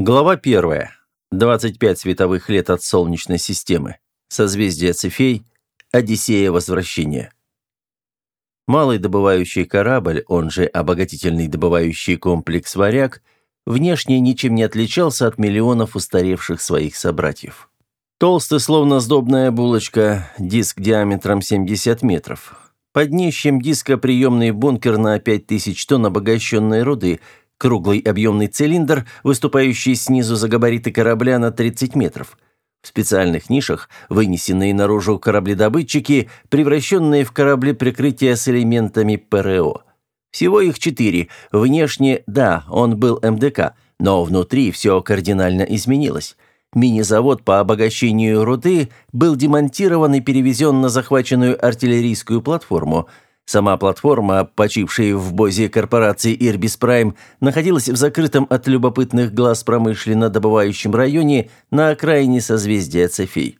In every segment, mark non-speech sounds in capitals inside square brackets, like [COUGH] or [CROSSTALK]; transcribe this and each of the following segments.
Глава 1. 25 световых лет от Солнечной системы. Созвездие Цефей. Одиссея возвращения. Малый добывающий корабль, он же обогатительный добывающий комплекс «Варяг», внешне ничем не отличался от миллионов устаревших своих собратьев. Толстый, словно сдобная булочка, диск диаметром 70 метров. Под днищем диска приемный бункер на 5000 тонн обогащенной руды – Круглый объемный цилиндр, выступающий снизу за габариты корабля на 30 метров. В специальных нишах вынесенные наружу корабледобытчики, превращенные в корабли прикрытия с элементами ПРО. Всего их четыре. Внешне, да, он был МДК, но внутри все кардинально изменилось. Мини-завод по обогащению руды был демонтирован и перевезен на захваченную артиллерийскую платформу – Сама платформа, почившая в бозе корпорации Ирбис Прайм, находилась в закрытом от любопытных глаз промышленно-добывающем районе на окраине созвездия Цефей.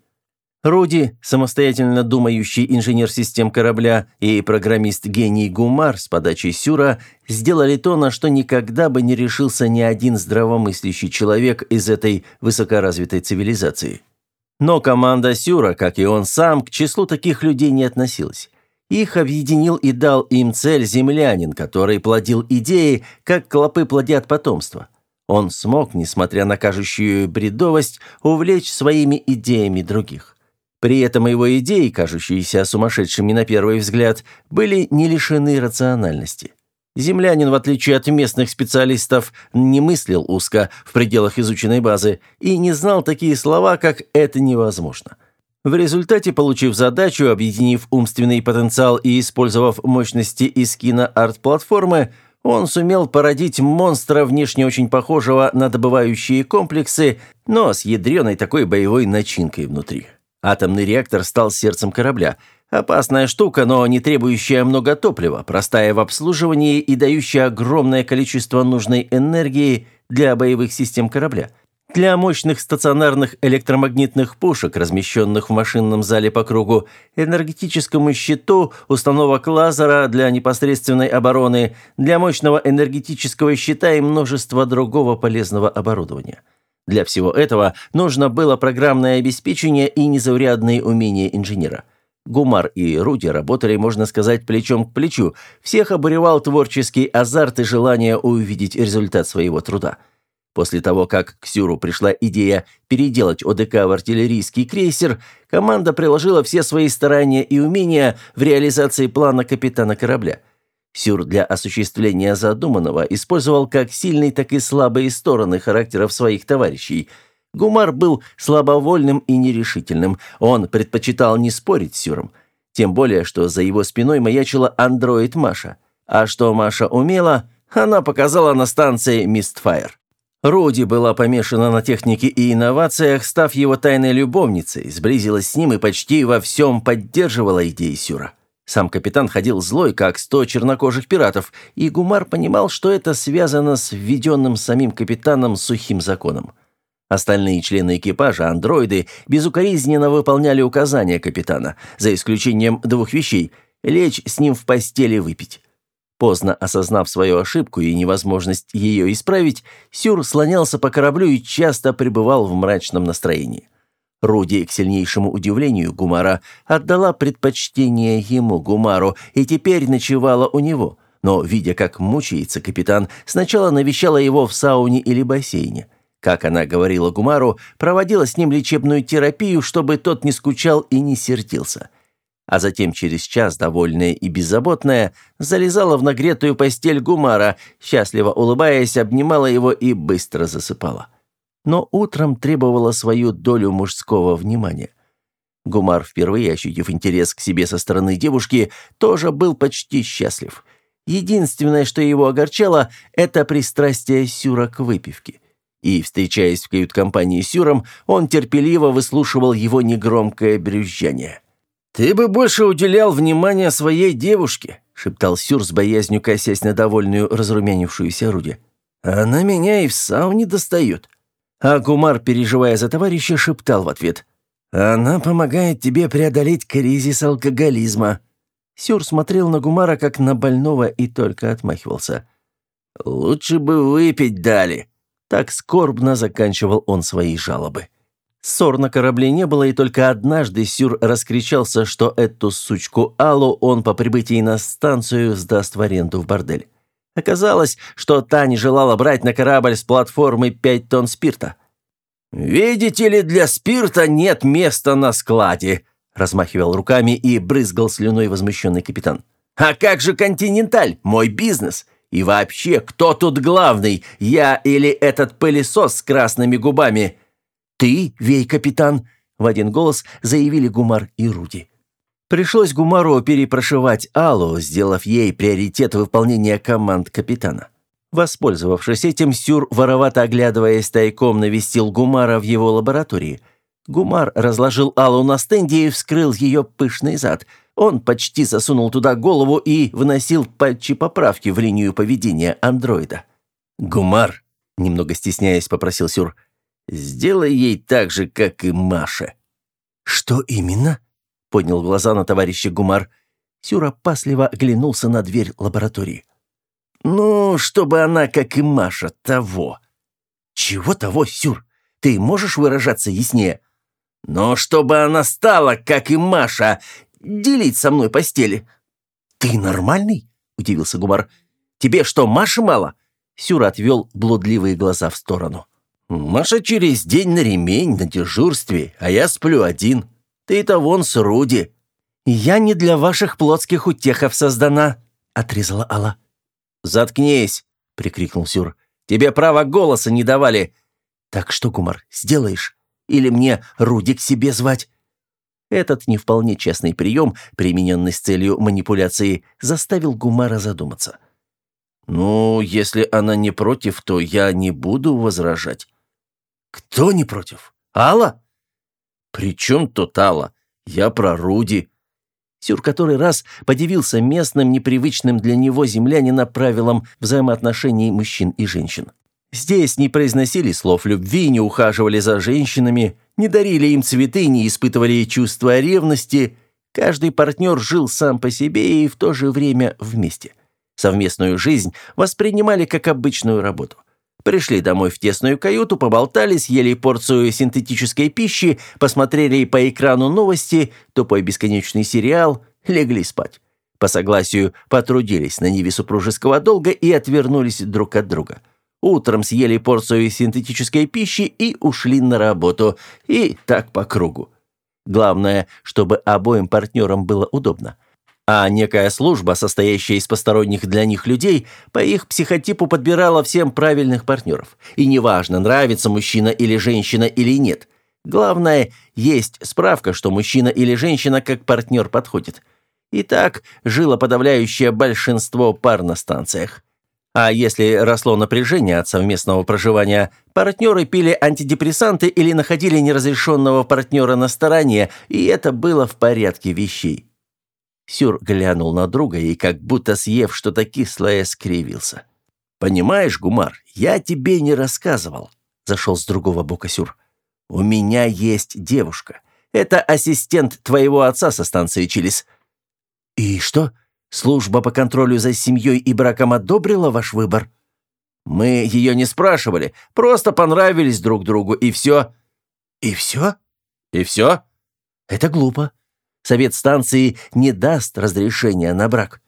Руди, самостоятельно думающий инженер систем корабля и программист-гений Гумар с подачей Сюра сделали то, на что никогда бы не решился ни один здравомыслящий человек из этой высокоразвитой цивилизации. Но команда Сюра, как и он сам, к числу таких людей не относилась. Их объединил и дал им цель землянин, который плодил идеи, как клопы плодят потомство. Он смог, несмотря на кажущую бредовость, увлечь своими идеями других. При этом его идеи, кажущиеся сумасшедшими на первый взгляд, были не лишены рациональности. Землянин, в отличие от местных специалистов, не мыслил узко в пределах изученной базы и не знал такие слова, как «это невозможно». В результате, получив задачу, объединив умственный потенциал и использовав мощности из кино-арт-платформы, он сумел породить монстра, внешне очень похожего на добывающие комплексы, но с ядреной такой боевой начинкой внутри. Атомный реактор стал сердцем корабля. Опасная штука, но не требующая много топлива, простая в обслуживании и дающая огромное количество нужной энергии для боевых систем корабля. Для мощных стационарных электромагнитных пушек, размещенных в машинном зале по кругу, энергетическому щиту, установок лазера для непосредственной обороны, для мощного энергетического щита и множества другого полезного оборудования. Для всего этого нужно было программное обеспечение и незаурядные умения инженера. Гумар и Руди работали, можно сказать, плечом к плечу. Всех обуревал творческий азарт и желание увидеть результат своего труда. После того, как к Сюру пришла идея переделать ОДК в артиллерийский крейсер, команда приложила все свои старания и умения в реализации плана капитана корабля. Сюр для осуществления задуманного использовал как сильные, так и слабые стороны характеров своих товарищей. Гумар был слабовольным и нерешительным. Он предпочитал не спорить с Сюром. Тем более, что за его спиной маячила андроид Маша. А что Маша умела, она показала на станции Мистфайр. Руди была помешана на технике и инновациях, став его тайной любовницей, сблизилась с ним и почти во всем поддерживала идеи Сюра. Сам капитан ходил злой, как сто чернокожих пиратов, и Гумар понимал, что это связано с введенным самим капитаном сухим законом. Остальные члены экипажа, андроиды, безукоризненно выполняли указания капитана, за исключением двух вещей – лечь с ним в постели выпить. Поздно осознав свою ошибку и невозможность ее исправить, Сюр слонялся по кораблю и часто пребывал в мрачном настроении. Руди, к сильнейшему удивлению Гумара, отдала предпочтение ему, Гумару, и теперь ночевала у него. Но, видя, как мучается капитан, сначала навещала его в сауне или бассейне. Как она говорила Гумару, проводила с ним лечебную терапию, чтобы тот не скучал и не сердился а затем через час, довольная и беззаботная, залезала в нагретую постель Гумара, счастливо улыбаясь, обнимала его и быстро засыпала. Но утром требовала свою долю мужского внимания. Гумар, впервые ощутив интерес к себе со стороны девушки, тоже был почти счастлив. Единственное, что его огорчало, это пристрастие Сюра к выпивке. И, встречаясь в кают-компании с Сюром, он терпеливо выслушивал его негромкое брюзжание. «Ты бы больше уделял внимания своей девушке», — шептал Сюр с боязнью, косясь на довольную разрумянившуюся Руди. «Она меня и в сауне достает». А Гумар, переживая за товарища, шептал в ответ. «Она помогает тебе преодолеть кризис алкоголизма». Сюр смотрел на Гумара как на больного и только отмахивался. «Лучше бы выпить дали». Так скорбно заканчивал он свои жалобы. Ссор на корабле не было, и только однажды Сюр раскричался, что эту сучку Аллу он по прибытии на станцию сдаст в аренду в бордель. Оказалось, что та не желала брать на корабль с платформы пять тонн спирта. «Видите ли, для спирта нет места на складе», размахивал руками и брызгал слюной возмущенный капитан. «А как же «Континенталь», мой бизнес? И вообще, кто тут главный, я или этот пылесос с красными губами?» «Ты, вей, капитан!» — в один голос заявили Гумар и Руди. Пришлось Гумару перепрошивать Аллу, сделав ей приоритет выполнения команд капитана. Воспользовавшись этим, Сюр, воровато оглядываясь тайком, навестил Гумара в его лаборатории. Гумар разложил Аллу на стенде и вскрыл ее пышный зад. Он почти засунул туда голову и вносил пальчи поправки в линию поведения андроида. «Гумар», немного стесняясь, попросил Сюр, — Сделай ей так же, как и Маша». «Что именно?» — поднял глаза на товарища Гумар. Сюра опасливо оглянулся на дверь лаборатории. «Ну, чтобы она, как и Маша, того». «Чего того, Сюр? Ты можешь выражаться яснее?» «Но чтобы она стала, как и Маша, делить со мной постели». «Ты нормальный?» — удивился Гумар. «Тебе что, Маши мало?» Сюра отвел блудливые глаза в сторону. «Маша через день на ремень, на дежурстве, а я сплю один. Ты-то вон с Руди». «Я не для ваших плотских утехов создана», — отрезала Алла. «Заткнись», — прикрикнул Сюр. «Тебе права голоса не давали». «Так что, Гумар, сделаешь? Или мне Руди к себе звать?» Этот не вполне честный прием, примененный с целью манипуляции, заставил Гумара задуматься. «Ну, если она не против, то я не буду возражать. «Кто не против? Алла?» «При чем тут Алла? Я про Руди». Сюр который раз подивился местным, непривычным для него землянина правилам взаимоотношений мужчин и женщин. Здесь не произносили слов любви, не ухаживали за женщинами, не дарили им цветы, не испытывали чувства ревности. Каждый партнер жил сам по себе и в то же время вместе. Совместную жизнь воспринимали как обычную работу. Пришли домой в тесную каюту, поболтали, съели порцию синтетической пищи, посмотрели по экрану новости, тупой бесконечный сериал, легли спать. По согласию потрудились на ниве супружеского долга и отвернулись друг от друга. Утром съели порцию синтетической пищи и ушли на работу. И так по кругу. Главное, чтобы обоим партнерам было удобно а некая служба, состоящая из посторонних для них людей, по их психотипу подбирала всем правильных партнеров. И неважно, нравится мужчина или женщина или нет. Главное, есть справка, что мужчина или женщина как партнер подходит. И так жило подавляющее большинство пар на станциях. А если росло напряжение от совместного проживания, партнеры пили антидепрессанты или находили неразрешенного партнера на стороне, и это было в порядке вещей. Сюр глянул на друга и, как будто съев что-то кислое, скривился. «Понимаешь, Гумар, я тебе не рассказывал», — зашел с другого бока Сюр. «У меня есть девушка. Это ассистент твоего отца со станции Чилис». «И что? Служба по контролю за семьей и браком одобрила ваш выбор?» «Мы ее не спрашивали, просто понравились друг другу, и все». «И все?» «И все?» «Это глупо. Совет станции не даст разрешения на брак.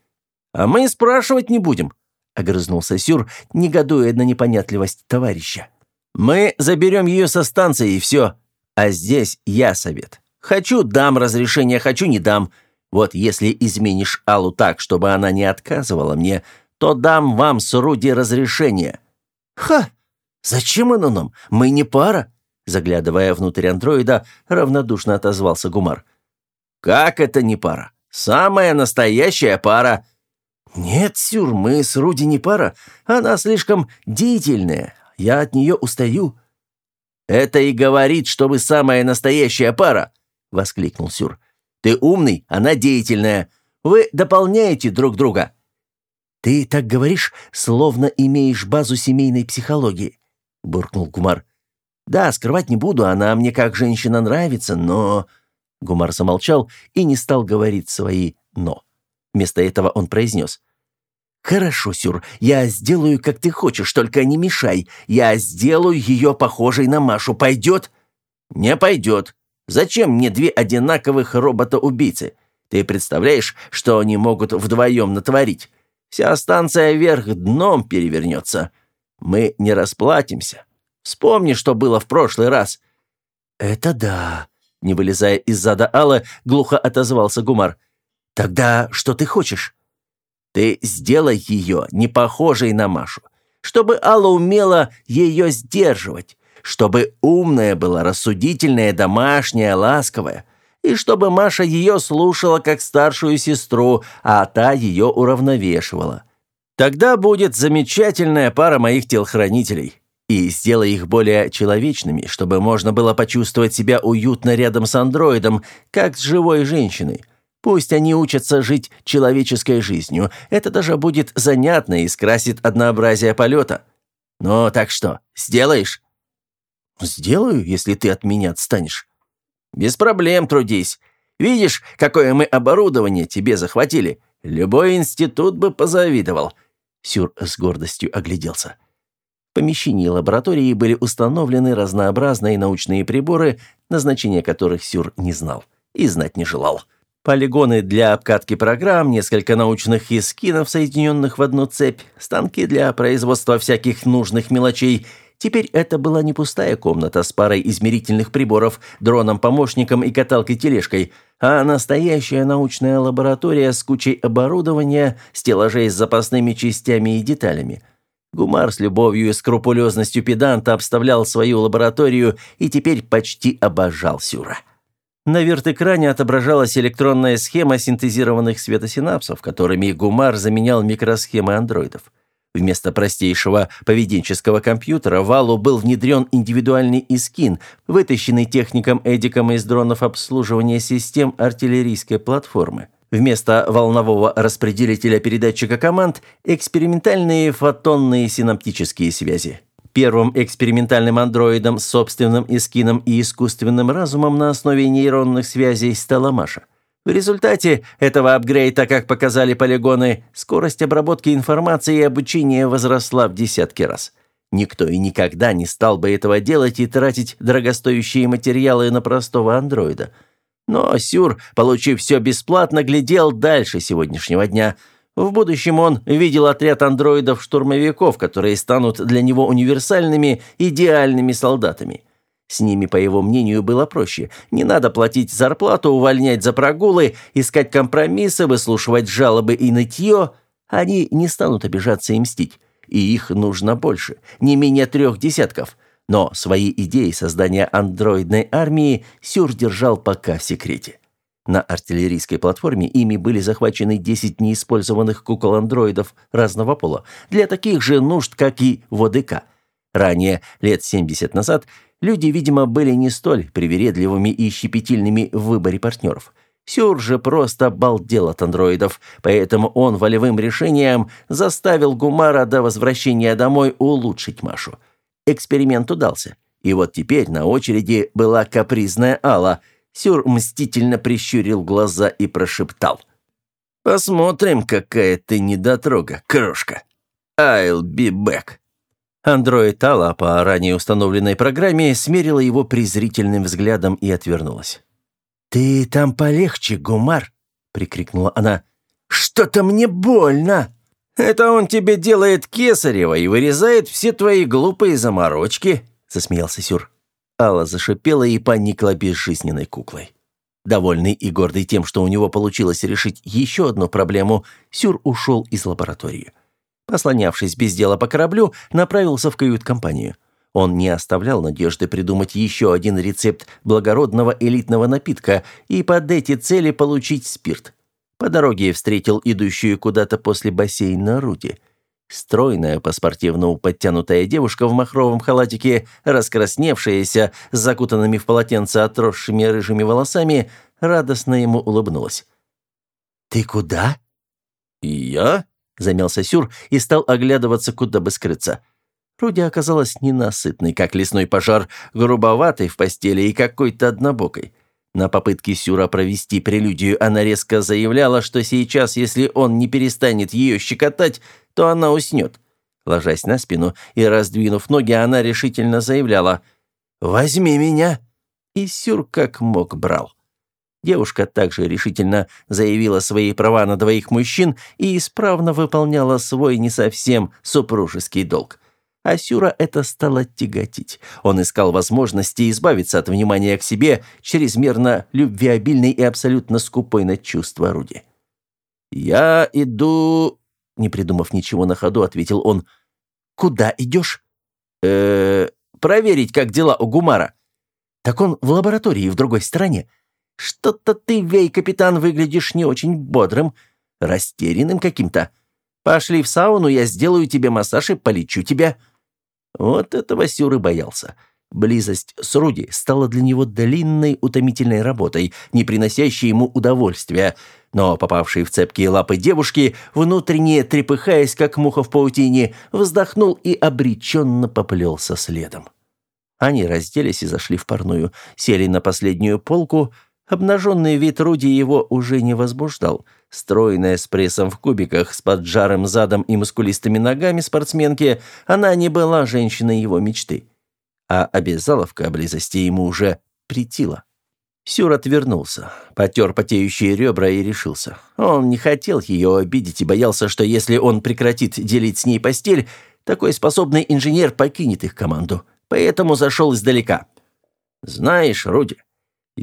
А мы спрашивать не будем, огрызнулся Сюр, негодуя на непонятливость товарища. Мы заберем ее со станции и все. А здесь я совет. Хочу – дам разрешение, хочу – не дам. Вот если изменишь Аллу так, чтобы она не отказывала мне, то дам вам с Руди разрешение». «Ха! Зачем оно нам? Мы не пара!» Заглядывая внутрь андроида, равнодушно отозвался Гумар. «Как это не пара? Самая настоящая пара!» «Нет, Сюр, мы с Руди не пара. Она слишком деятельная. Я от нее устаю». «Это и говорит, что вы самая настоящая пара!» — воскликнул Сюр. «Ты умный, она деятельная. Вы дополняете друг друга». «Ты так говоришь, словно имеешь базу семейной психологии», — буркнул Гумар. «Да, скрывать не буду, она мне как женщина нравится, но...» Гумар замолчал и не стал говорить свои «но». Вместо этого он произнес. «Хорошо, Сюр, я сделаю, как ты хочешь, только не мешай. Я сделаю ее похожей на Машу. Пойдет?» «Не пойдет. Зачем мне две одинаковых робота-убийцы? Ты представляешь, что они могут вдвоем натворить? Вся станция вверх дном перевернется. Мы не расплатимся. Вспомни, что было в прошлый раз». «Это да», — не вылезая из зада Алла, глухо отозвался Гумар. «Тогда что ты хочешь?» Ты сделай ее не похожей на Машу, чтобы Алла умела ее сдерживать, чтобы умная была, рассудительная, домашняя, ласковая, и чтобы Маша ее слушала как старшую сестру, а та ее уравновешивала. Тогда будет замечательная пара моих телохранителей. И сделай их более человечными, чтобы можно было почувствовать себя уютно рядом с андроидом, как с живой женщиной. Пусть они учатся жить человеческой жизнью. Это даже будет занятно и скрасит однообразие полета. Ну, так что, сделаешь?» «Сделаю, если ты от меня отстанешь». «Без проблем трудись. Видишь, какое мы оборудование тебе захватили? Любой институт бы позавидовал». Сюр с гордостью огляделся. В помещении лаборатории были установлены разнообразные научные приборы, назначение которых Сюр не знал и знать не желал полигоны для обкатки программ, несколько научных эскинов, соединенных в одну цепь, станки для производства всяких нужных мелочей. Теперь это была не пустая комната с парой измерительных приборов, дроном-помощником и каталкой-тележкой, а настоящая научная лаборатория с кучей оборудования, стеллажей с запасными частями и деталями. Гумар с любовью и скрупулезностью педанта обставлял свою лабораторию и теперь почти обожал Сюра. На вертэкране отображалась электронная схема синтезированных светосинапсов, которыми Гумар заменял микросхемы андроидов. Вместо простейшего поведенческого компьютера в Аллу был внедрен индивидуальный искин, вытащенный техником Эдиком из дронов обслуживания систем артиллерийской платформы. Вместо волнового распределителя передатчика команд – экспериментальные фотонные синаптические связи. Первым экспериментальным андроидом с собственным эскином и искусственным разумом на основе нейронных связей стала Маша. В результате этого апгрейда, как показали полигоны, скорость обработки информации и обучения возросла в десятки раз. Никто и никогда не стал бы этого делать и тратить дорогостоящие материалы на простого андроида. Но Сюр, получив все бесплатно, глядел дальше сегодняшнего дня – в будущем он видел отряд андроидов-штурмовиков, которые станут для него универсальными, идеальными солдатами. С ними, по его мнению, было проще. Не надо платить зарплату, увольнять за прогулы, искать компромиссы, выслушивать жалобы и нытье. Они не станут обижаться и мстить. И их нужно больше, не менее трех десятков. Но свои идеи создания андроидной армии Сюр держал пока в секрете. На артиллерийской платформе ими были захвачены 10 неиспользованных кукол-андроидов разного пола, для таких же нужд, как и в ОДК. Ранее, лет 70 назад, люди, видимо, были не столь привередливыми и щепетильными в выборе партнеров. Сюр же просто балдел от андроидов, поэтому он волевым решением заставил Гумара до возвращения домой улучшить Машу. Эксперимент удался. И вот теперь на очереди была капризная Алла – Сюр мстительно прищурил глаза и прошептал. «Посмотрим, какая ты недотрога, крошка. I'll be back». Андроид Алла по ранее установленной программе смерила его презрительным взглядом и отвернулась. «Ты там полегче, Гумар!» — прикрикнула она. «Что-то мне больно!» «Это он тебе делает кесарево и вырезает все твои глупые заморочки», — засмеялся Сюр. Алла зашипела и поникла безжизненной куклой. Довольный и гордый тем, что у него получилось решить еще одну проблему, Сюр ушел из лаборатории. Послонявшись без дела по кораблю, направился в кают-компанию. Он не оставлял надежды придумать еще один рецепт благородного элитного напитка и под эти цели получить спирт. По дороге встретил идущую куда-то после бассейна Руди – Стройная, по-спортивному подтянутая девушка в махровом халатике, раскрасневшаяся, с закутанными в полотенце отросшими рыжими волосами, радостно ему улыбнулась. «Ты куда?» «Я?» — замялся Сюр и стал оглядываться, куда бы скрыться. Руди оказалась ненасытной, как лесной пожар, грубоватой в постели и какой-то однобокой. На попытке Сюра провести прелюдию она резко заявляла, что сейчас, если он не перестанет ее щекотать, то она уснет. Ложась на спину и раздвинув ноги, она решительно заявляла «Возьми меня!» И Сюр как мог брал. Девушка также решительно заявила свои права на двоих мужчин и исправно выполняла свой не совсем супружеский долг. А Сюра это стало тяготить. Он искал возможности избавиться от внимания к себе чрезмерно любвеобильной и абсолютно скупой на чувства Руди. «Я иду...» Не придумав ничего на ходу, ответил он. «Куда идешь?» э проверить, как дела у Гумара». «Так он в лаборатории в другой стороне. Что-то ты, Вей, капитан, выглядишь не очень бодрым, растерянным каким-то. Пошли в сауну, я сделаю тебе массаж и полечу тебя». Вот этого Сюры боялся. Близость с Руди стала для него длинной, утомительной работой, не приносящей ему удовольствия. Но попавший в цепкие лапы девушки, внутренне трепыхаясь, как муха в паутине, вздохнул и обреченно поплелся следом. Они разделись и зашли в парную, сели на последнюю полку. Обнаженный вид Руди его уже не возбуждал – Стройная с прессом в кубиках, с поджарым задом и мускулистыми ногами спортсменки, она не была женщиной его мечты. А обязаловка близости ему уже притила. Сюр отвернулся, потер потеющие ребра и решился. Он не хотел ее обидеть и боялся, что если он прекратит делить с ней постель, такой способный инженер покинет их команду. Поэтому зашел издалека. «Знаешь, Руди,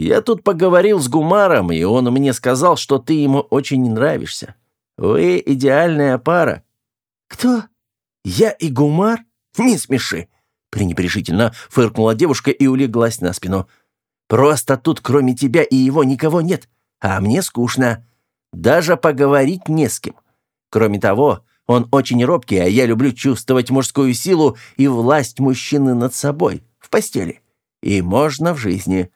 я тут поговорил с Гумаром, и он мне сказал, что ты ему очень нравишься. Вы идеальная пара». «Кто? Я и Гумар? Не смеши!» пренебрежительно фыркнула девушка и улеглась на спину. «Просто тут кроме тебя и его никого нет, а мне скучно. Даже поговорить не с кем. Кроме того, он очень робкий, а я люблю чувствовать мужскую силу и власть мужчины над собой, в постели. И можно в жизни.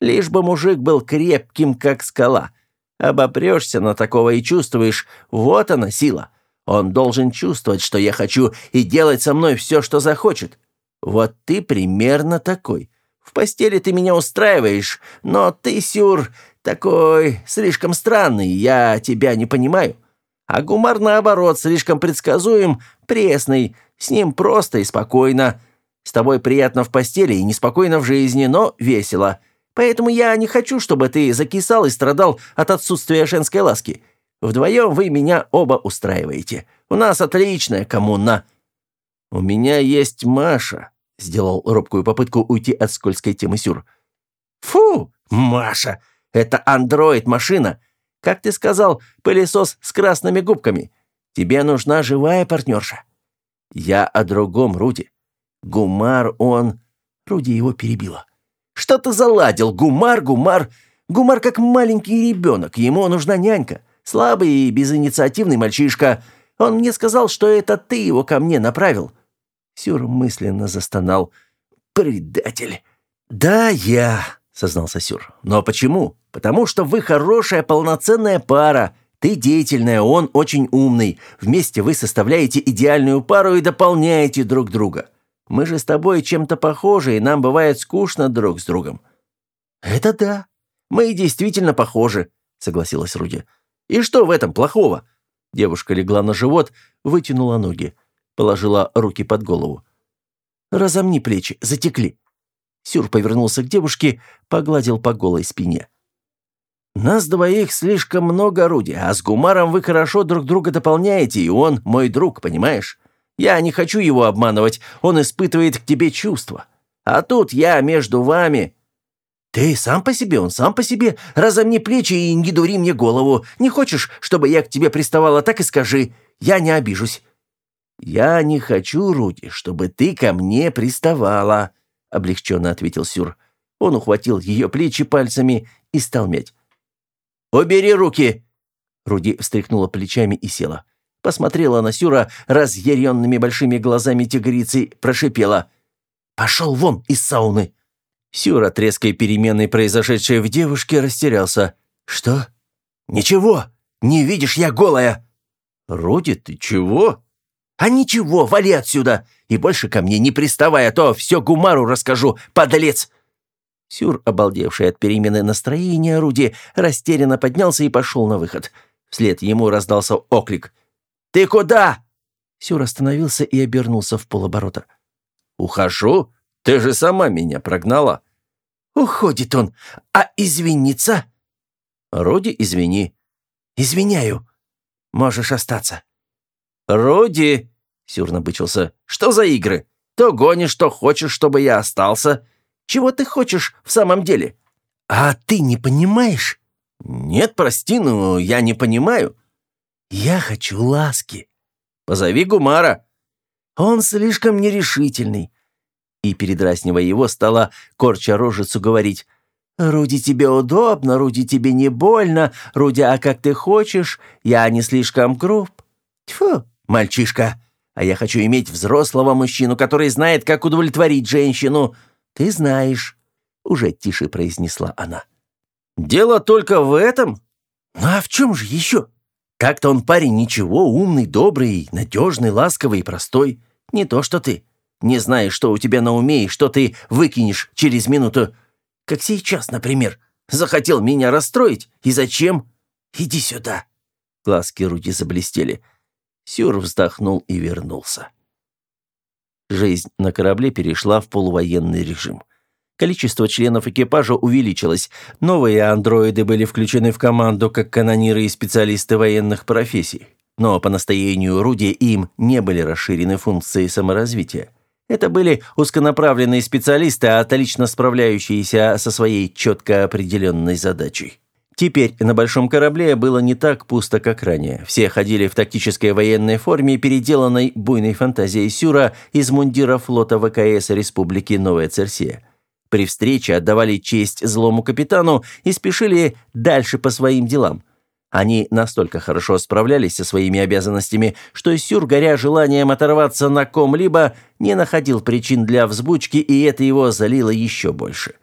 Лишь бы мужик был крепким, как скала. Обопрешься на такого и чувствуешь, вот она сила. Он должен чувствовать, что я хочу, и делать со мной все, что захочет. Вот ты примерно такой. В постели ты меня устраиваешь, но ты, Сюр, такой слишком странный, я тебя не понимаю. А Гумар, наоборот, слишком предсказуем, пресный, с ним просто и спокойно. С тобой приятно в постели и неспокойно в жизни, но весело. Поэтому я не хочу, чтобы ты закисал и страдал от отсутствия женской ласки. Вдвоем вы меня оба устраиваете. У нас отличная коммуна». «У меня есть Маша», — сделал робкую попытку уйти от скользкой темы Сюр. «Фу, Маша! Это андроид-машина. Как ты сказал, пылесос с красными губками. Тебе нужна живая партнерша». «Я о другом, Руди. Гумар, он...» Руди его перебила. Что ты заладил? Гумар, гумар. Гумар как маленький ребенок. Ему нужна нянька. Слабый и безинициативный мальчишка. Он мне сказал, что это ты его ко мне направил». Сюр мысленно застонал. «Предатель!» «Да, я», — сознался Сюр. «Но почему? Потому что вы хорошая полноценная пара. Ты деятельная, он очень умный. Вместе вы составляете идеальную пару и дополняете друг друга. Мы же с тобой чем-то похожи, и нам бывает скучно друг с другом». «Это да. Мы действительно похожи», — согласилась Руди. «И что в этом плохого?» Девушка легла на живот, вытянула ноги, положила руки под голову. «Разомни плечи, затекли». Сюр повернулся к девушке, погладил по голой спине. «Нас двоих слишком много, Руди, а с Гумаром вы хорошо друг друга дополняете, и он мой друг, понимаешь? Я не хочу его обманывать, он испытывает к тебе чувства. А тут я между вами...» «Ты сам по себе, он сам по себе. Разомни плечи и не дури мне голову. Не хочешь, чтобы я к тебе приставала, так и скажи. Я не обижусь». «Я не хочу, Руди, чтобы ты ко мне приставала», — облегченно ответил Сюр. Он ухватил ее плечи пальцами и стал мять. «Убери руки!» Руди встряхнула плечами и села посмотрела на Сюра разъяренными большими глазами тигрицы, прошипела. «Пошел вон из сауны!» Сюр от резкой перемены, произошедшей в девушке, растерялся. «Что? Ничего! Не видишь, я голая!» «Руди, ты чего?» «А ничего, вали отсюда! И больше ко мне не приставай, а то все Гумару расскажу, подлец!» Сюр, обалдевший от перемены настроения Руди, растерянно поднялся и пошел на выход. Вслед ему раздался оклик. «Ты куда?» Сюр остановился и обернулся в полоборота. «Ухожу? Ты же сама меня прогнала». «Уходит он. А извиниться?» «Руди, извини». «Извиняю. Можешь остаться». «Руди!» — Сюр набычился. «Что за игры? То гонишь, то хочешь, чтобы я остался. Чего ты хочешь в самом деле?» «А ты не понимаешь?» «Нет, прости, но я не понимаю». «Я хочу ласки». «Позови Гумара». «Он слишком нерешительный». И, передразнивая его, стала корча рожицу говорить. «Руди, тебе удобно, Руди, тебе не больно, Руди, а как ты хочешь, я не слишком груб». «Тьфу, мальчишка, а я хочу иметь взрослого мужчину, который знает, как удовлетворить женщину. Ты знаешь», — уже тише произнесла она. «Дело только в этом? Ну а в чем же еще? Как-то он парень ничего, умный, добрый, надежный, ласковый и простой. Не то что ты. Не знаешь, что у тебя на уме и что ты выкинешь через минуту. Как сейчас, например. Захотел меня расстроить. И зачем? Иди сюда». Глазки Руди заблестели. Сюр вздохнул и вернулся. Жизнь на корабле перешла в полувоенный режим. Количество членов экипажа увеличилось. Новые андроиды были включены в команду как канониры и специалисты военных профессий. Но по настоянию Руди им не были расширены функции саморазвития. Это были узконаправленные специалисты, отлично справляющиеся со своей четко определенной задачей. Теперь на большом корабле было не так пусто, как ранее. Все ходили в тактической военной форме, переделанной буйной фантазией Сюра из мундира флота ВКС Республики Новая Церсия. При встрече отдавали честь злому капитану и спешили дальше по своим делам. Они настолько хорошо справлялись со своими обязанностями, что Сюр, горя желанием оторваться на ком-либо, не находил причин для взбучки, и это его залило еще больше.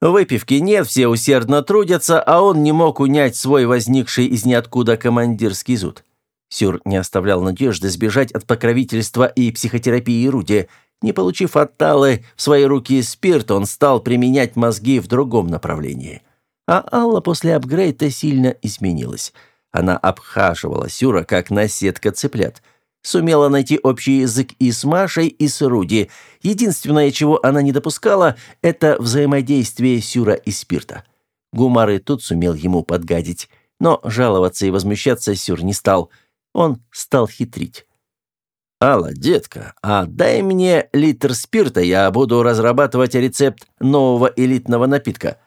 Выпивки нет, все усердно трудятся, а он не мог унять свой возникший из ниоткуда командирский зуд. Сюр не оставлял надежды сбежать от покровительства и психотерапии Руди. Не получив от Талы в свои руки спирт, он стал применять мозги в другом направлении. А Алла после апгрейда сильно изменилась. Она обхаживала Сюра, как наседка цыплят – Сумела найти общий язык и с Машей, и с Руди. Единственное, чего она не допускала, это взаимодействие Сюра и Спирта. Гумар и тут сумел ему подгадить. Но жаловаться и возмущаться Сюр не стал. Он стал хитрить. «Алла, детка, а дай мне литр спирта, я буду разрабатывать рецепт нового элитного напитка».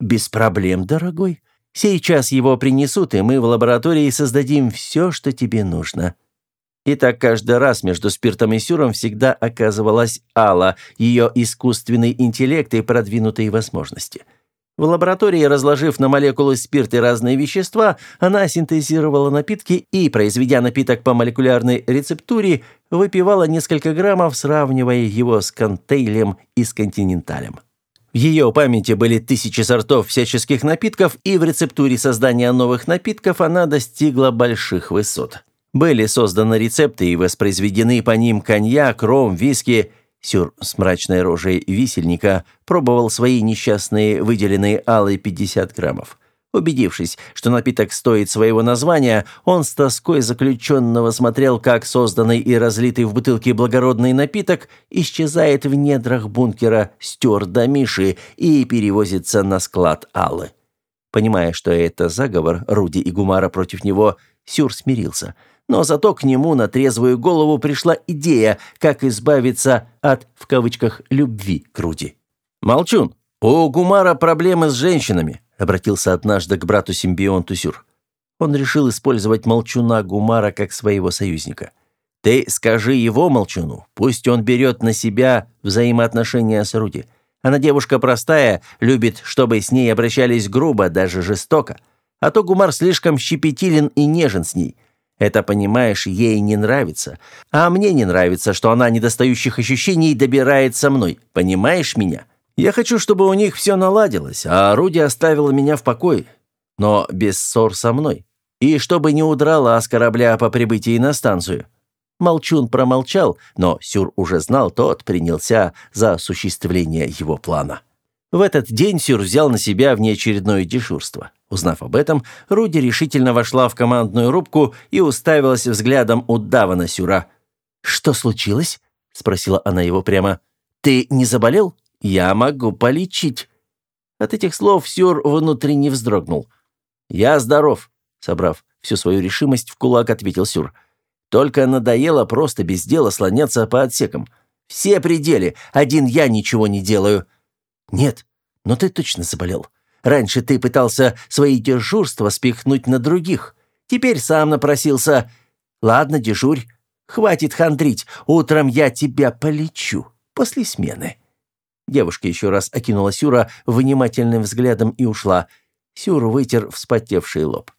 «Без проблем, дорогой. Сейчас его принесут, и мы в лаборатории создадим все, что тебе нужно», и так каждый раз между спиртом и сюром всегда оказывалась Алла, ее искусственный интеллект и продвинутые возможности. В лаборатории, разложив на молекулы спирта разные вещества, она синтезировала напитки и, произведя напиток по молекулярной рецептуре, выпивала несколько граммов, сравнивая его с контейлем и с континенталем. В ее памяти были тысячи сортов всяческих напитков, и в рецептуре создания новых напитков она достигла больших высот. Были созданы рецепты и воспроизведены по ним коньяк, ром, виски. Сюр с мрачной рожей висельника пробовал свои несчастные выделенные алые 50 граммов. Убедившись, что напиток стоит своего названия, он с тоской заключенного смотрел, как созданный и разлитый в бутылке благородный напиток исчезает в недрах бункера стюарда Миши и перевозится на склад Аллы. Понимая, что это заговор Руди и Гумара против него, Сюр смирился – но зато к нему на трезвую голову пришла идея, как избавиться от, в кавычках, «любви» к Руди. «Молчун, у Гумара проблемы с женщинами», обратился однажды к брату-симбионту Сюр. Он решил использовать Молчуна Гумара как своего союзника. «Ты скажи его Молчуну, пусть он берет на себя взаимоотношения с Руди. Она девушка простая, любит, чтобы с ней обращались грубо, даже жестоко. А то Гумар слишком щепетилен и нежен с ней». Это, понимаешь, ей не нравится. А мне не нравится, что она недостающих ощущений добирает со мной. Понимаешь меня? Я хочу, чтобы у них все наладилось, а Руди оставила меня в покое. Но без ссор со мной. И чтобы не удрала с корабля по прибытии на станцию. Молчун промолчал, но Сюр уже знал, тот принялся за осуществление его плана. В этот день Сюр взял на себя внеочередное дежурство. Узнав об этом, Руди решительно вошла в командную рубку и уставилась взглядом удава на Сюра. «Что случилось?» – спросила она его прямо. «Ты не заболел? Я могу полечить». От этих слов Сюр внутренне вздрогнул. «Я здоров», – собрав всю свою решимость в кулак, ответил Сюр. «Только надоело просто без дела слоняться по отсекам. Все пределы, один я ничего не делаю». «Нет, но ты точно заболел. Раньше ты пытался свои дежурства спихнуть на других. Теперь сам напросился. Ладно, дежурь. Хватит хандрить. Утром я тебя полечу. После смены». Девушка еще раз окинула Сюра внимательным взглядом и ушла. Сюр вытер вспотевший лоб.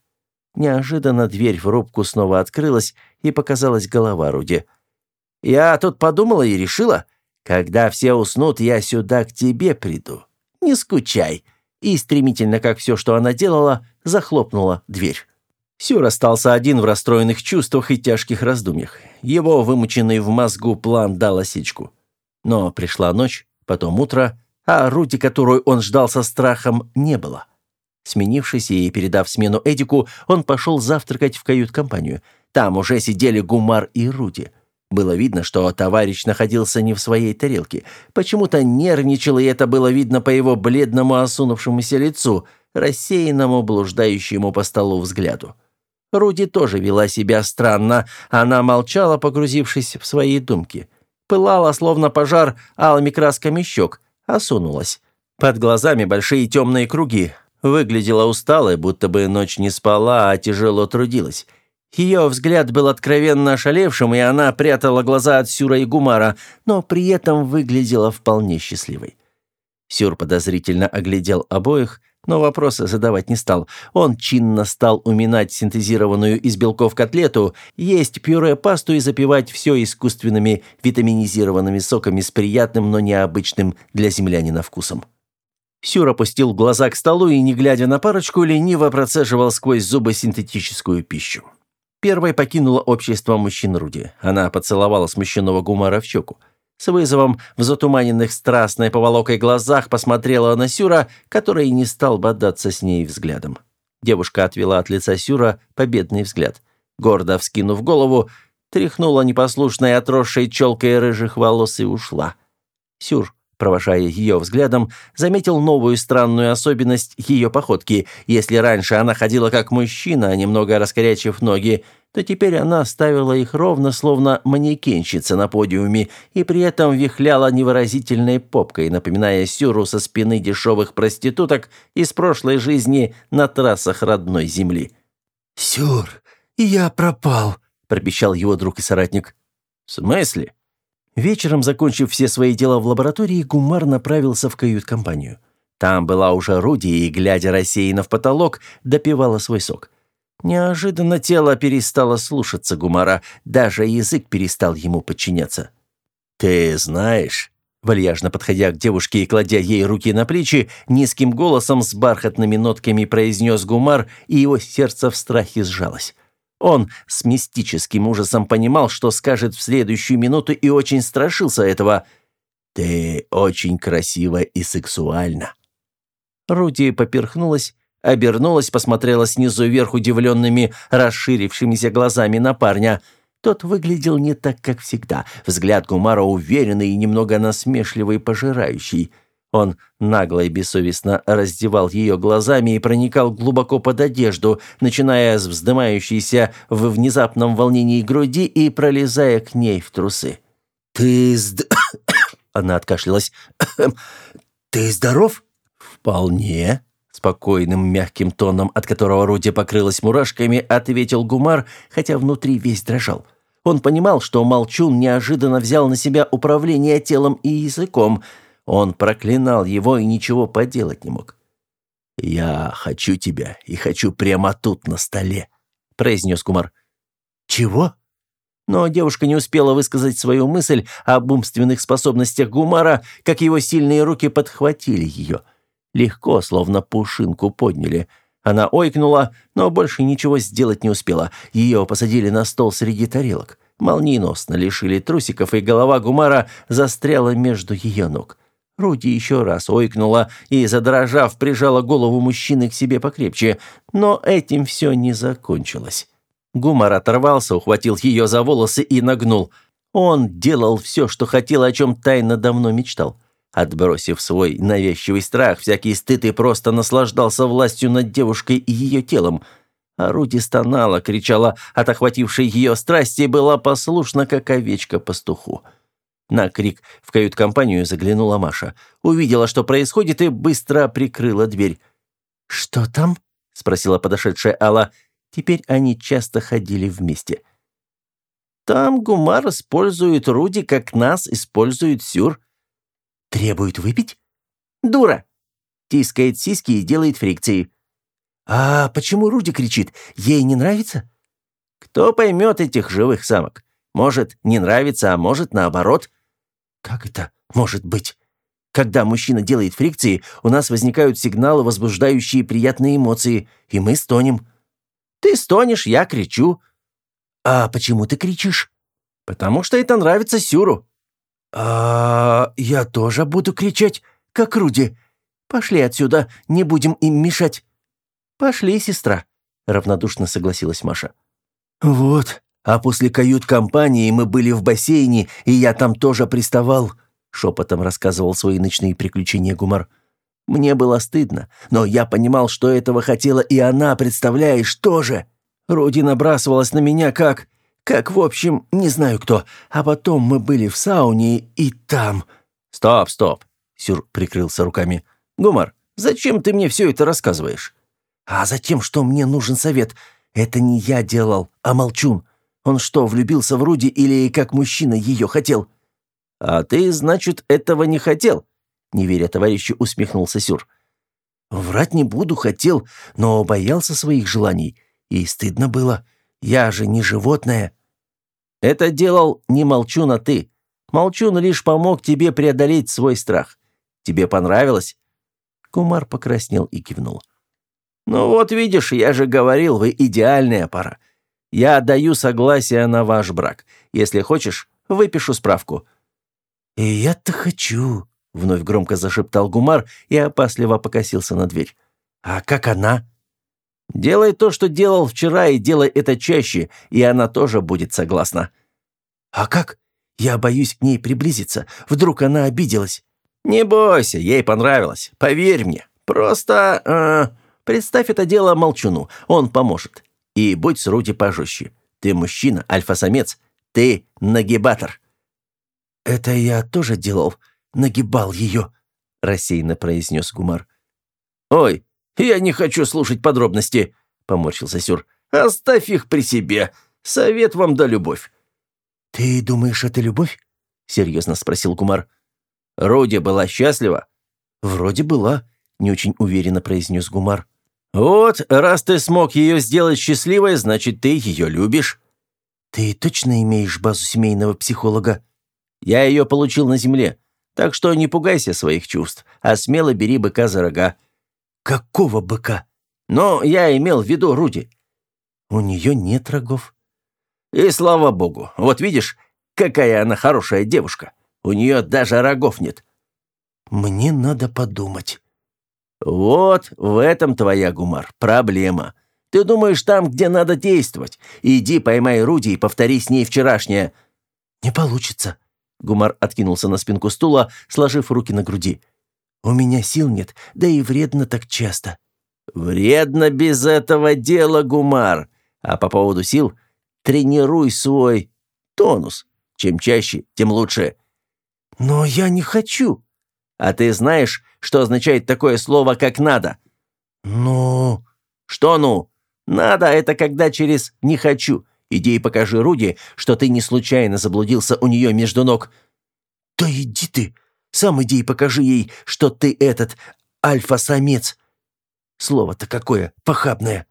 Неожиданно дверь в рубку снова открылась, и показалась голова Руди. «Я тут подумала и решила, когда все уснут, я сюда к тебе приду. Не скучай». И стремительно, как все, что она делала, захлопнула дверь. Сюр остался один в расстроенных чувствах и тяжких раздумьях. Его вымученный в мозгу план дал осечку. Но пришла ночь, потом утро, а Рути, которую он ждал со страхом, не было. Сменившись и передав смену Эдику, он пошел завтракать в кают-компанию. Там уже сидели Гумар и Рути. Было видно, что товарищ находился не в своей тарелке. Почему-то нервничал, и это было видно по его бледному осунувшемуся лицу, рассеянному, блуждающему по столу взгляду. Руди тоже вела себя странно. Она молчала, погрузившись в свои думки. Пылала, словно пожар, алыми красками щек, осунулась. Под глазами большие темные круги. Выглядела усталой, будто бы ночь не спала, а тяжело трудилась. Ее взгляд был откровенно ошалевшим, и она прятала глаза от Сюра и Гумара, но при этом выглядела вполне счастливой. Сюр подозрительно оглядел обоих, но вопросы задавать не стал. Он чинно стал уминать синтезированную из белков котлету, есть пюре-пасту и запивать все искусственными витаминизированными соками с приятным, но необычным для землянина вкусом. Сюр опустил глаза к столу и, не глядя на парочку, лениво процеживал сквозь зубы синтетическую пищу. Первой покинула общество мужчин Руди. Она поцеловала смущенного Гумара в щеку. С вызовом в затуманенных страстной поволокой глазах посмотрела на Сюра, который не стал бодаться с ней взглядом. Девушка отвела от лица Сюра победный взгляд. Гордо вскинув голову, тряхнула непослушной отросшей челкой рыжих волос и ушла. Сюр провожая ее взглядом, заметил новую странную особенность ее походки. Если раньше она ходила как мужчина, немного раскорячив ноги, то теперь она ставила их ровно, словно манекенщица на подиуме, и при этом вихляла невыразительной попкой, напоминая Сюру со спины дешевых проституток из прошлой жизни на трассах родной земли. «Сюр, я пропал», — пропищал его друг и соратник. «В смысле?» Вечером, закончив все свои дела в лаборатории, Гумар направился в кают-компанию. Там была уже Руди и, глядя рассеянно в потолок, допивала свой сок. Неожиданно тело перестало слушаться Гумара, даже язык перестал ему подчиняться. «Ты знаешь...» Вальяжно подходя к девушке и кладя ей руки на плечи, низким голосом с бархатными нотками произнес Гумар, и его сердце в страхе сжалось. Он с мистическим ужасом понимал, что скажет в следующую минуту и очень страшился этого. «Ты очень красива и сексуальна». Руди поперхнулась, обернулась, посмотрела снизу вверх удивленными, расширившимися глазами на парня. Тот выглядел не так, как всегда. Взгляд Гумара уверенный и немного насмешливый, пожирающий. Он нагло и бессовестно раздевал ее глазами и проникал глубоко под одежду, начиная с вздымающейся в внезапном волнении груди и пролезая к ней в трусы. «Ты сд...» [COUGHS] Она откашлялась. [COUGHS] «Ты здоров?» «Вполне», — спокойным мягким тоном, от которого Руди покрылась мурашками, ответил Гумар, хотя внутри весь дрожал. Он понимал, что Молчун неожиданно взял на себя управление телом и языком — он проклинал его и ничего поделать не мог. «Я хочу тебя и хочу прямо тут, на столе», — произнес Кумар. «Чего?» Но девушка не успела высказать свою мысль об умственных способностях Гумара, как его сильные руки подхватили ее. Легко, словно пушинку подняли. Она ойкнула, но больше ничего сделать не успела. Ее посадили на стол среди тарелок. Молниеносно лишили трусиков, и голова Гумара застряла между ее ног. Руди еще раз ойкнула и, задрожав, прижала голову мужчины к себе покрепче. Но этим все не закончилось. Гумар оторвался, ухватил ее за волосы и нагнул. Он делал все, что хотел, о чем тайно давно мечтал. Отбросив свой навязчивый страх, всякий стыд и просто наслаждался властью над девушкой и ее телом. А Руди стонала, кричала от охватившей ее страсти и была послушна, как овечка пастуху. На крик в кают-компанию заглянула Маша. Увидела, что происходит, и быстро прикрыла дверь. «Что там?» — спросила подошедшая Алла. Теперь они часто ходили вместе. «Там Гумар использует Руди, как нас использует Сюр», Требует выпить? Дура. Тискает сиськи и делает фрикции. А почему Руди кричит? Ей не нравится? Кто поймет этих живых самок? Может, не нравится, а может, наоборот. Как это может быть? Когда мужчина делает фрикции, у нас возникают сигналы, возбуждающие приятные эмоции, и мы стонем. Ты стонешь, я кричу. А почему ты кричишь? Потому что это нравится Сюру. «А я тоже буду кричать, как Руди. Пошли отсюда, не будем им мешать». «Пошли, сестра», — равнодушно согласилась Маша. «Вот, а после кают-компании мы были в бассейне, и я там тоже приставал», — шепотом рассказывал свои ночные приключения Гумар. «Мне было стыдно, но я понимал, что этого хотела и она, представляешь, тоже. Руди набрасывалась на меня как... Как, в общем, не знаю кто. А потом мы были в сауне, и там...» «Стоп, стоп!» — Сюр прикрылся руками. «Гумар, зачем ты мне все это рассказываешь?» «А затем, что мне нужен совет. Это не я делал, а Молчун. Он что, влюбился в Руди или как мужчина ее хотел?» «А ты, значит, этого не хотел?» Не веря товарищу, усмехнулся Сюр. «Врать не буду, хотел, но боялся своих желаний. И стыдно было. Я же не животное». «Это делал не Молчун, а ты. Молчун лишь помог тебе преодолеть свой страх. Тебе понравилось?» Кумар покраснел и кивнул. «Ну вот видишь, я же говорил, вы идеальная пара. Я даю согласие на ваш брак. Если хочешь, выпишу справку». «И я-то хочу», — вновь громко зашептал Гумар и опасливо покосился на дверь. «А как она?» Делай то, что делал вчера, и делай это чаще, и она тоже будет согласна». «А как? Я боюсь к ней приблизиться. Вдруг она обиделась». «Не бойся, ей понравилось. Поверь мне. Просто... Э, представь это дело молчуну. Он поможет. И будь с Руди пожестче. Ты мужчина, альфа-самец. Ты нагибатор». «Это я тоже делал. Нагибал ее», — рассеянно произнес Гумар. «Ой, «Я не хочу слушать подробности», — поморщился Сюр. «Оставь их при себе. Совет вам да любовь». «Ты думаешь, это любовь?» — серьезно спросил Кумар. «Руди была счастлива?» «Вроде была», — не очень уверенно произнес Гумар. «Вот, раз ты смог ее сделать счастливой, значит, ты ее любишь». «Ты точно имеешь базу семейного психолога?» «Я ее получил на земле, так что не пугайся своих чувств, а смело бери быка за рога. «Какого быка?» «Но я имел в виду Руди». «У нее нет рогов». «И слава богу. Вот видишь, какая она хорошая девушка. У нее даже рогов нет». «Мне надо подумать». «Вот в этом твоя, Гумар, проблема. Ты думаешь там, где надо действовать. Иди поймай Руди и повтори с ней вчерашнее». «Не получится». Гумар откинулся на спинку стула, сложив руки на груди. У меня сил нет, да и вредно так часто». «Вредно без этого дела, Гумар. А по поводу сил тренируй свой тонус. Чем чаще, тем лучше». «Но я не хочу». «А ты знаешь, что означает такое слово, как «надо»?» «Ну...» «Что «ну»?» «Надо» — это когда через «не хочу». Иди и покажи Руди, что ты не случайно заблудился у нее между ног. «Да иди ты!» Сам иди и покажи ей, что ты этот альфа-самец. Слово-то какое похабное.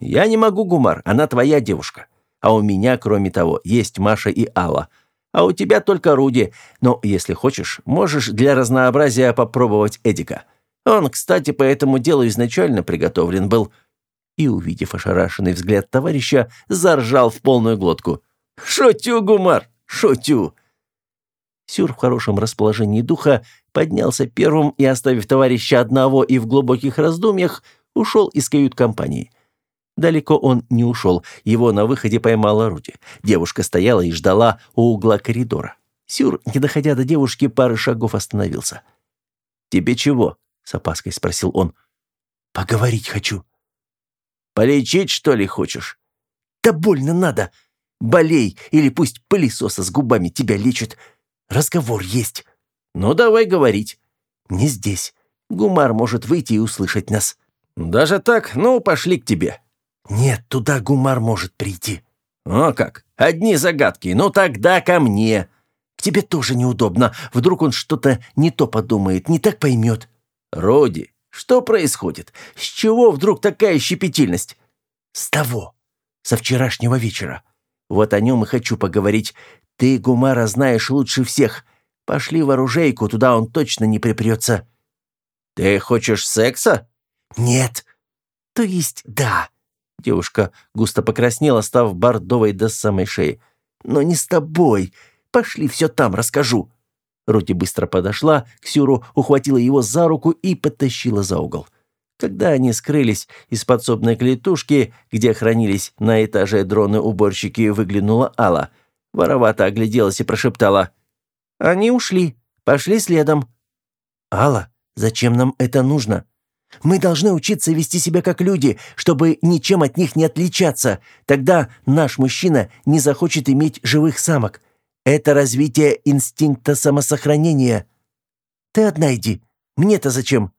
Я не могу, Гумар, она твоя девушка. А у меня, кроме того, есть Маша и Алла. А у тебя только Руди. Но, если хочешь, можешь для разнообразия попробовать Эдика. Он, кстати, по этому делу изначально приготовлен был. И, увидев ошарашенный взгляд товарища, заржал в полную глотку. «Шутю, Гумар, шутю!» Сюр в хорошем расположении духа поднялся первым и, оставив товарища одного и в глубоких раздумьях, ушел из кают-компании. Далеко он не ушел, его на выходе поймала Руди. Девушка стояла и ждала у угла коридора. Сюр, не доходя до девушки, пары шагов остановился. «Тебе чего?» — с опаской спросил он. «Поговорить хочу». «Полечить, что ли, хочешь?» «Да больно надо. Болей, или пусть пылесоса с губами тебя лечит. Разговор есть». «Ну, давай говорить». «Не здесь. Гумар может выйти и услышать нас». «Даже так? Ну, пошли к тебе». «Нет, туда Гумар может прийти». «О как! Одни загадки. Ну тогда ко мне». «К тебе тоже неудобно. Вдруг он что-то не то подумает, не так поймет». «Роди, что происходит? С чего вдруг такая щепетильность?» «С того. Со вчерашнего вечера. Вот о нем и хочу поговорить. Ты Гумара знаешь лучше всех. Пошли в оружейку, туда он точно не припрется». «Ты хочешь секса?» «Нет». «То есть да». Девушка густо покраснела, став бордовой до самой шеи. «Но не с тобой. Пошли, все там расскажу». Рути быстро подошла к Сюру, ухватила его за руку и подтащила за угол. Когда они скрылись из подсобной клетушки, где хранились на этаже дроны-уборщики, выглянула Алла. Воровато огляделась и прошептала. «Они ушли. Пошли следом». «Алла, зачем нам это нужно?» Мы должны учиться вести себя как люди, чтобы ничем от них не отличаться. Тогда наш мужчина не захочет иметь живых самок. Это развитие инстинкта самосохранения. Ты одна иди. Мне-то зачем?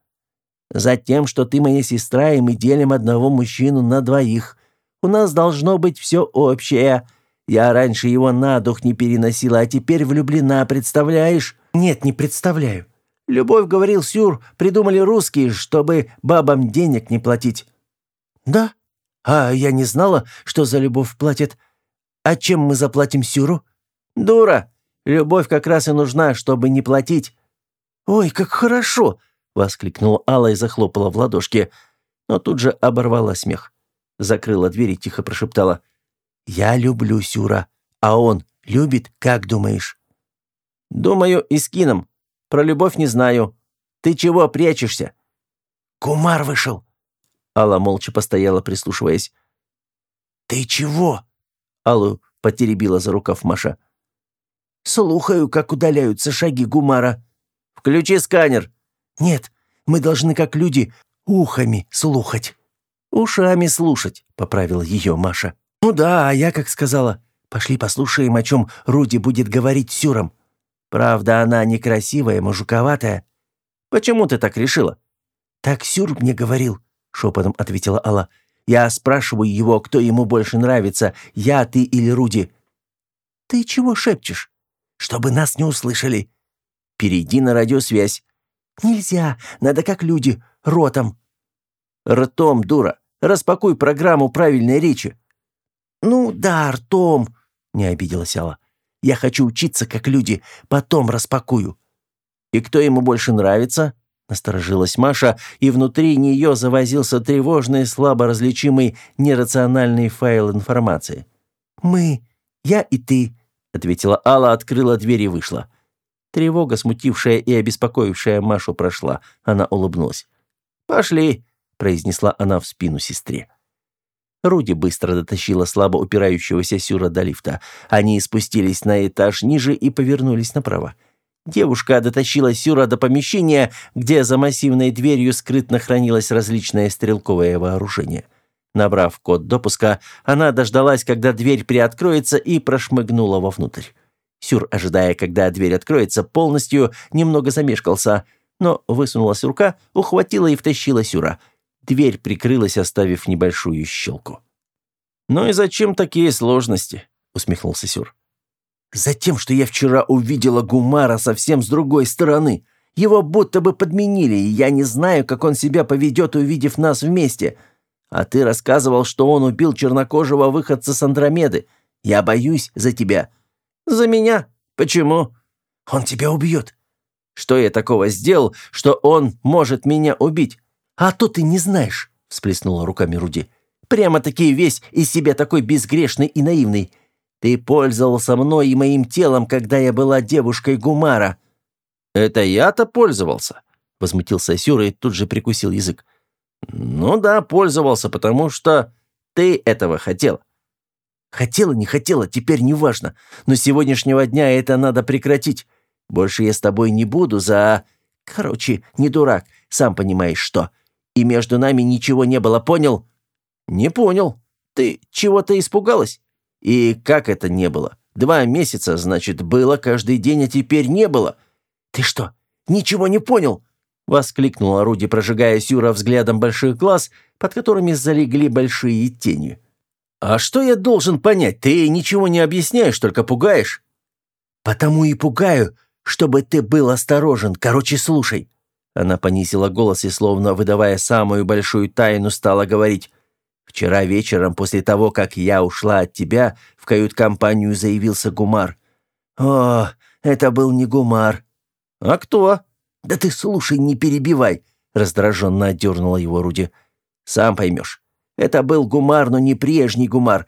Затем, что ты моя сестра, и мы делим одного мужчину на двоих. У нас должно быть все общее. Я раньше его на дух не переносила, а теперь влюблена, представляешь? Нет, не представляю. Любовь, говорил Сюр, придумали русские, чтобы бабам денег не платить». «Да? А я не знала, что за любовь платят. А чем мы заплатим Сюру?» «Дура! Любовь как раз и нужна, чтобы не платить». «Ой, как хорошо!» — воскликнула Алла и захлопала в ладошки. Но тут же оборвала смех. Закрыла дверь и тихо прошептала. «Я люблю Сюра, а он любит, как думаешь?» «Думаю, и с Кином», про любовь не знаю. Ты чего прячешься?» «Кумар вышел». Алла молча постояла, прислушиваясь. «Ты чего?» Аллу потеребила за рукав Маша. «Слухаю, как удаляются шаги Гумара». «Включи сканер». «Нет, мы должны, как люди, ухами слухать». «Ушами слушать», — поправила ее Маша. «Ну да, а я как сказала. Пошли послушаем, о чем Руди будет говорить Сюром». Правда, она некрасивая, мужиковатая. Почему ты так решила? Так Сюр мне говорил, шепотом ответила Алла. Я спрашиваю его, кто ему больше нравится, я, ты или Руди. Ты чего шепчешь? Чтобы нас не услышали. Перейди на радиосвязь. Нельзя, надо как люди, ротом. Ртом, дура. Распакуй программу правильной речи. Ну да, ртом, не обиделась Алла. Я хочу учиться, как люди, потом распакую». «И кто ему больше нравится?» Насторожилась Маша, и внутри нее завозился тревожный, слабо различимый, нерациональный файл информации. «Мы, я и ты», — ответила Алла, открыла дверь и вышла. Тревога, смутившая и обеспокоившая Машу, прошла. Она улыбнулась. «Пошли», — произнесла она в спину сестре. Руди быстро дотащила слабо упирающегося Сюра до лифта. Они спустились на этаж ниже и повернулись направо. Девушка дотащила Сюра до помещения, где за массивной дверью скрытно хранилось различное стрелковое вооружение. Набрав код допуска, она дождалась, когда дверь приоткроется, и прошмыгнула вовнутрь. Сюр, ожидая, когда дверь откроется полностью, немного замешкался, но высунулась рука, ухватила и втащила Сюра – Дверь прикрылась, оставив небольшую щелку. «Ну и зачем такие сложности?» — усмехнулся Сюр. «Затем, что я вчера увидела Гумара совсем с другой стороны. Его будто бы подменили, и я не знаю, как он себя поведет, увидев нас вместе. А ты рассказывал, что он убил чернокожего выходца с Андромеды. Я боюсь за тебя». «За меня? Почему?» «Он тебя убьет». «Что я такого сделал, что он может меня убить?» «А то ты не знаешь», — всплеснула руками Руди. «Прямо-таки весь из себя такой безгрешный и наивный. Ты пользовался мной и моим телом, когда я была девушкой Гумара». «Это я-то пользовался?» — возмутился Сюра и тут же прикусил язык. «Ну да, пользовался, потому что ты этого хотел». «Хотела, не хотела, теперь не важно. Но с сегодняшнего дня это надо прекратить. Больше я с тобой не буду за... Короче, не дурак, сам понимаешь что. И между нами ничего не было, понял?» «Не понял. Ты чего-то испугалась? И как это не было? Два месяца, значит, было каждый день, а теперь не было». «Ты что, ничего не понял?» — воскликнула Руди, прожигая Сюра взглядом больших глаз, под которыми залегли большие тени. «А что я должен понять? Ты ничего не объясняешь, только пугаешь». «Потому и пугаю, чтобы ты был осторожен. Короче, слушай». Она понизила голос и, словно выдавая самую большую тайну, стала говорить. «Вчера вечером, после того, как я ушла от тебя, в кают-компанию заявился Гумар. О, это был не Гумар». «А кто?» «Да ты слушай, не перебивай!» — раздраженно отдернула его Руди. «Сам поймешь. Это был Гумар, но не прежний Гумар.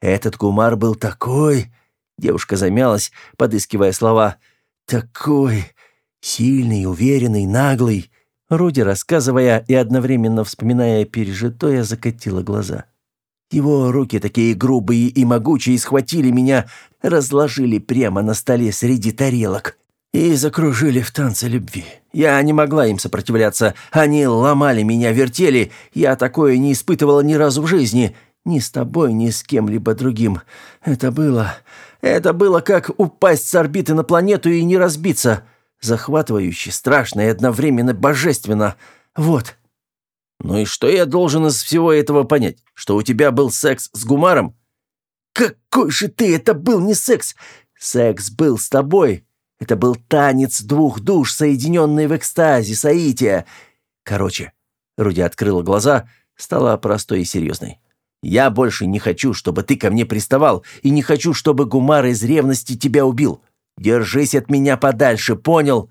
Этот Гумар был такой...» Девушка замялась, подыскивая слова. «Такой... сильный, уверенный, наглый...» Руди, рассказывая и одновременно вспоминая пережитое, закатила глаза. Его руки, такие грубые и могучие, схватили меня, разложили прямо на столе среди тарелок и закружили в танце любви. Я не могла им сопротивляться. Они ломали меня, вертели. Я такое не испытывала ни разу в жизни. Ни с тобой, ни с кем-либо другим. Это было... Это было как упасть с орбиты на планету и не разбиться. Захватывающе, страшно и одновременно божественно. Вот. Ну и что я должен из всего этого понять? Что у тебя был секс с Гумаром? Какой же ты? Это был не секс. Секс был с тобой. Это был танец двух душ, соединенный в экстазе, соития. Короче, Руди открыла глаза, стала простой и серьезной. «Я больше не хочу, чтобы ты ко мне приставал, и не хочу, чтобы Гумар из ревности тебя убил. Держись от меня подальше, понял?»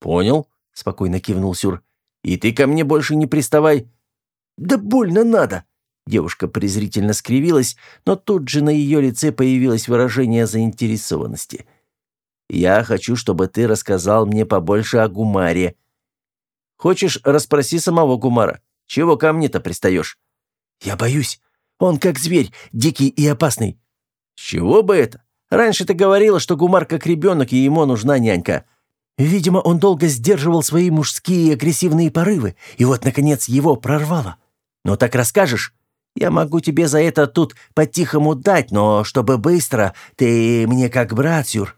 «Понял», — спокойно кивнул Сюр. «И ты ко мне больше не приставай». «Да больно надо!» Девушка презрительно скривилась, но тут же на ее лице появилось выражение заинтересованности — я хочу, чтобы ты рассказал мне побольше о Гумаре. Хочешь, расспроси самого Гумара. Чего ко мне-то пристаешь? Я боюсь. Он как зверь, дикий и опасный. чего бы это? Раньше ты говорила, что Гумар как ребенок, и ему нужна нянька. Видимо, он долго сдерживал свои мужские агрессивные порывы, и вот, наконец, его прорвало. Но так расскажешь? Я могу тебе за это тут по-тихому дать, но чтобы быстро, ты мне как брат, Сюр.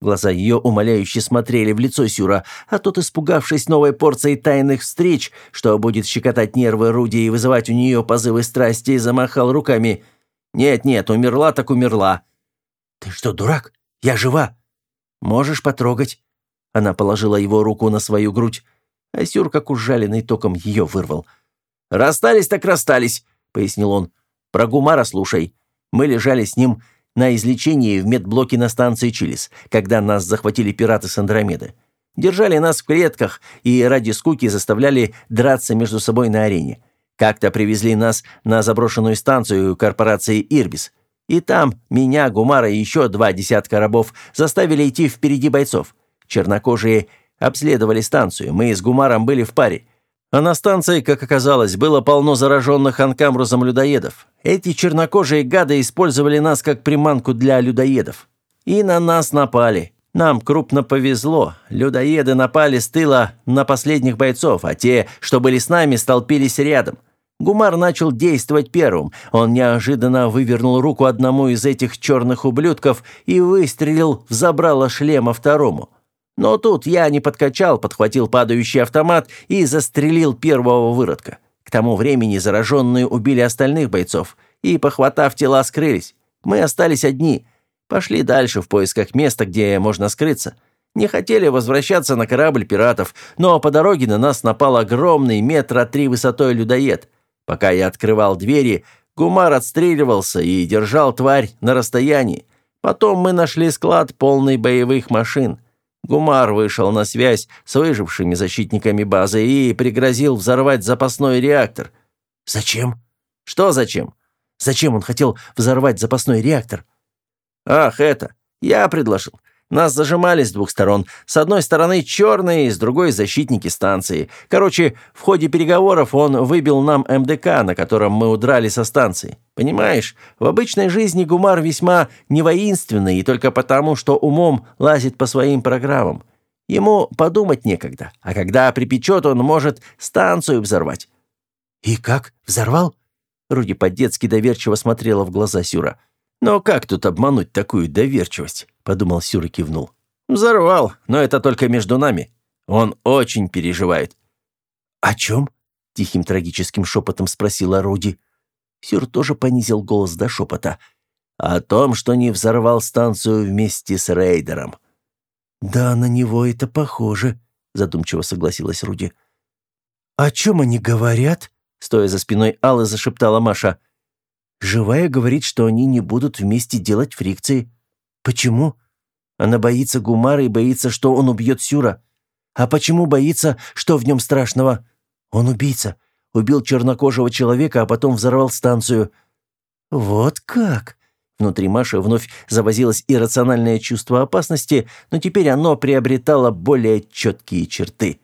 Глаза ее умоляюще смотрели в лицо Сюра, а тот, испугавшись новой порцией тайных встреч, что будет щекотать нервы Руди и вызывать у нее позывы страсти, замахал руками. «Нет-нет, умерла так умерла». «Ты что, дурак? Я жива. Можешь потрогать». Она положила его руку на свою грудь, а Сюр, как ужаленный током, ее вырвал. «Расстались так расстались», — пояснил он. «Про Гумара слушай. Мы лежали с ним на излечении в медблоке на станции Чилис, когда нас захватили пираты с Андромеды. Держали нас в клетках и ради скуки заставляли драться между собой на арене. Как-то привезли нас на заброшенную станцию корпорации «Ирбис». И там меня, Гумара и еще два десятка рабов заставили идти впереди бойцов. Чернокожие обследовали станцию, мы с Гумаром были в паре. А на станции, как оказалось, было полно зараженных анкамрузом людоедов. Эти чернокожие гады использовали нас как приманку для людоедов. И на нас напали. Нам крупно повезло. Людоеды напали с тыла на последних бойцов, а те, что были с нами, столпились рядом. Гумар начал действовать первым. Он неожиданно вывернул руку одному из этих черных ублюдков и выстрелил в забрало шлема второму. Но тут я не подкачал, подхватил падающий автомат и застрелил первого выродка. К тому времени зараженные убили остальных бойцов и, похватав тела, скрылись. Мы остались одни. Пошли дальше в поисках места, где можно скрыться. Не хотели возвращаться на корабль пиратов, но по дороге на нас напал огромный метра три высотой людоед. Пока я открывал двери, Гумар отстреливался и держал тварь на расстоянии. Потом мы нашли склад полный боевых машин. Гумар вышел на связь с выжившими защитниками базы и пригрозил взорвать запасной реактор. Зачем? Что зачем? Зачем он хотел взорвать запасной реактор? «Ах, это! Я предложил. Нас зажимали с двух сторон. С одной стороны черные, с другой защитники станции. Короче, в ходе переговоров он выбил нам МДК, на котором мы удрали со станции. Понимаешь, в обычной жизни Гумар весьма невоинственный и только потому, что умом лазит по своим программам. Ему подумать некогда, а когда припечет, он может станцию взорвать». «И как? Взорвал?» Руди по-детски доверчиво смотрела в глаза Сюра. «Но как тут обмануть такую доверчивость?» – подумал Сюр и кивнул. «Взорвал, но это только между нами. Он очень переживает». «О чем?» – тихим трагическим шепотом спросила Руди. Сюр тоже понизил голос до шепота. «О том, что не взорвал станцию вместе с рейдером». «Да, на него это похоже», – задумчиво согласилась Руди. «О чем они говорят?» – стоя за спиной Аллы, зашептала Маша. Живая говорит, что они не будут вместе делать фрикции. Почему? Она боится Гумара и боится, что он убьет Сюра. А почему боится, что в нем страшного? Он убийца. Убил чернокожего человека, а потом взорвал станцию. Вот как? Внутри Маши вновь завозилось иррациональное чувство опасности, но теперь оно приобретало более четкие черты.